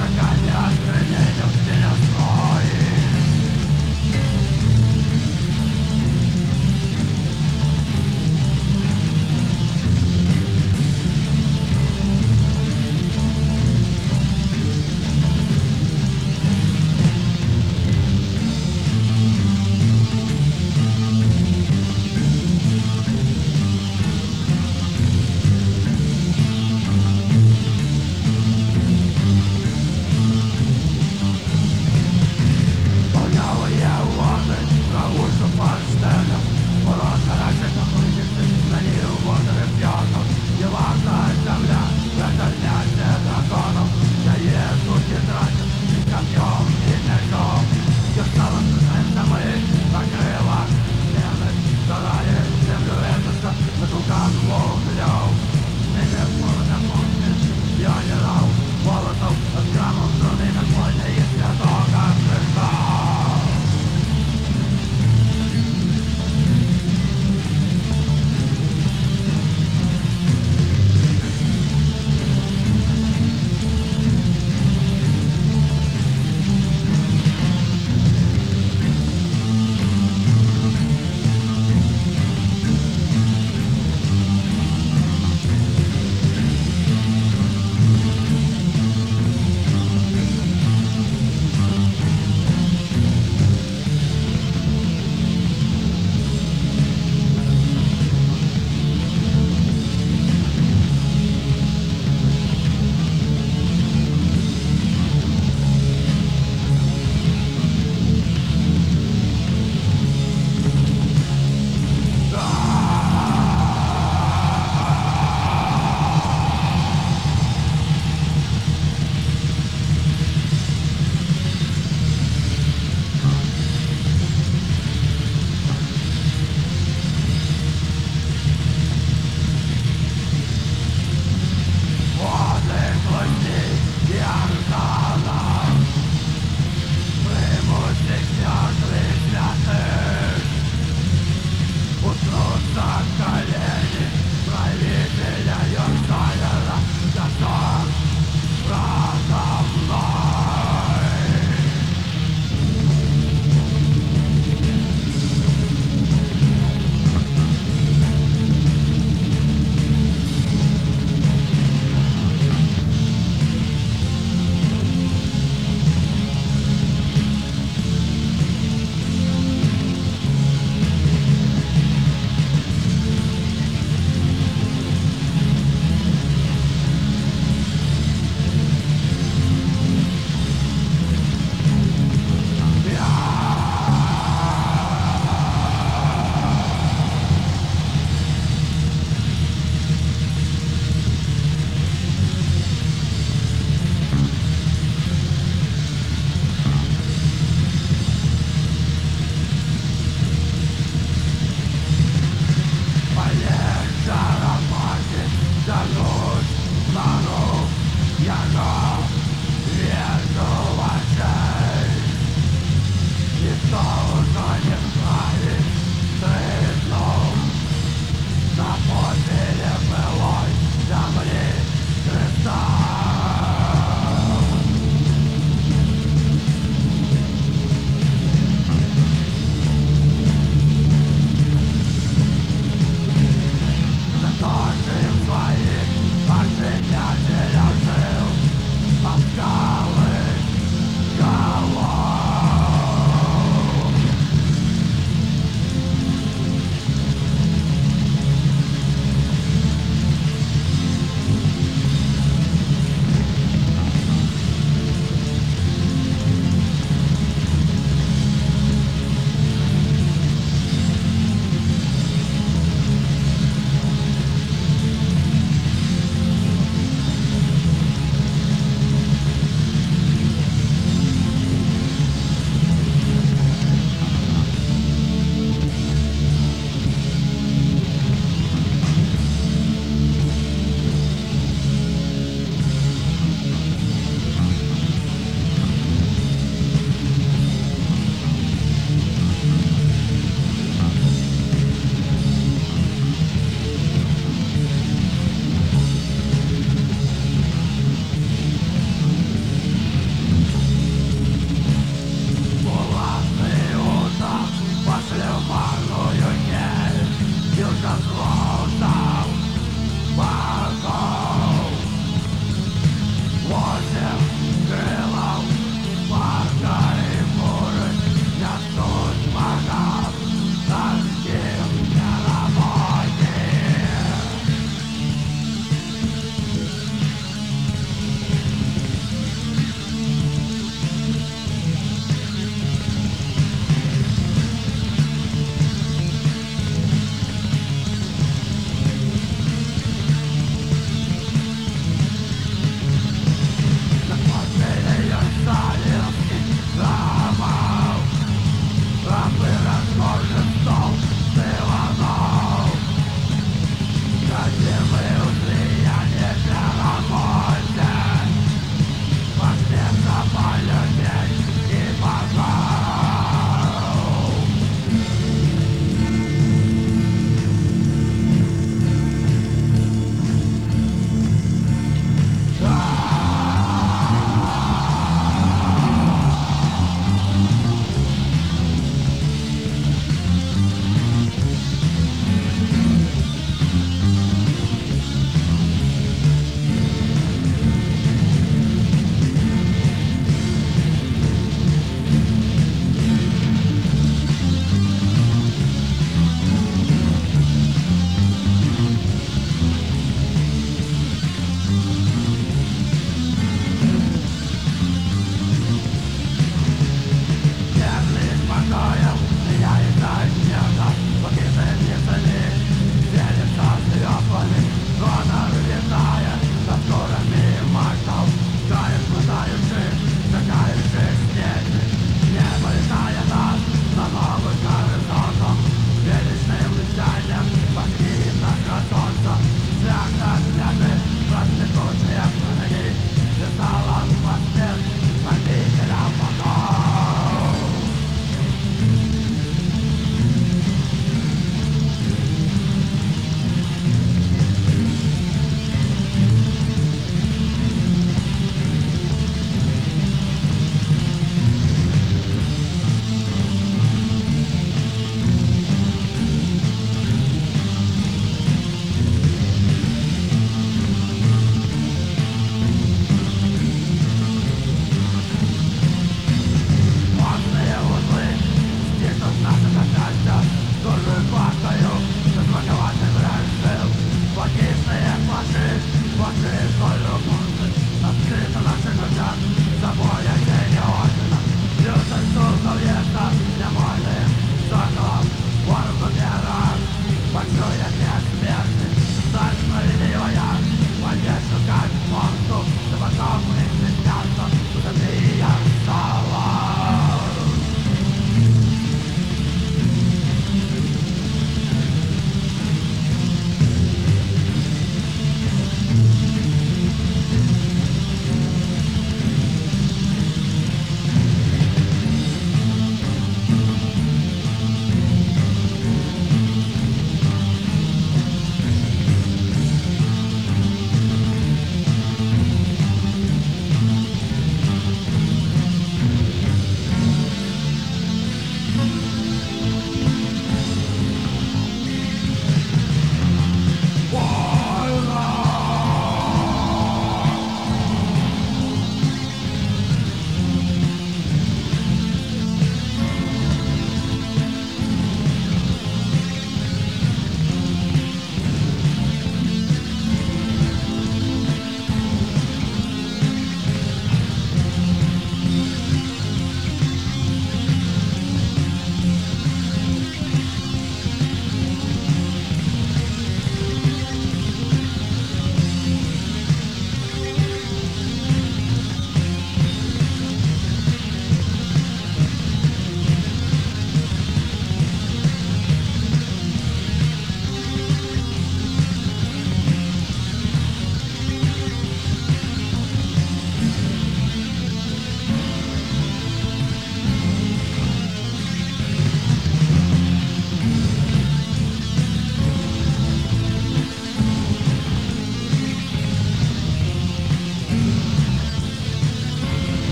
forgotten husband.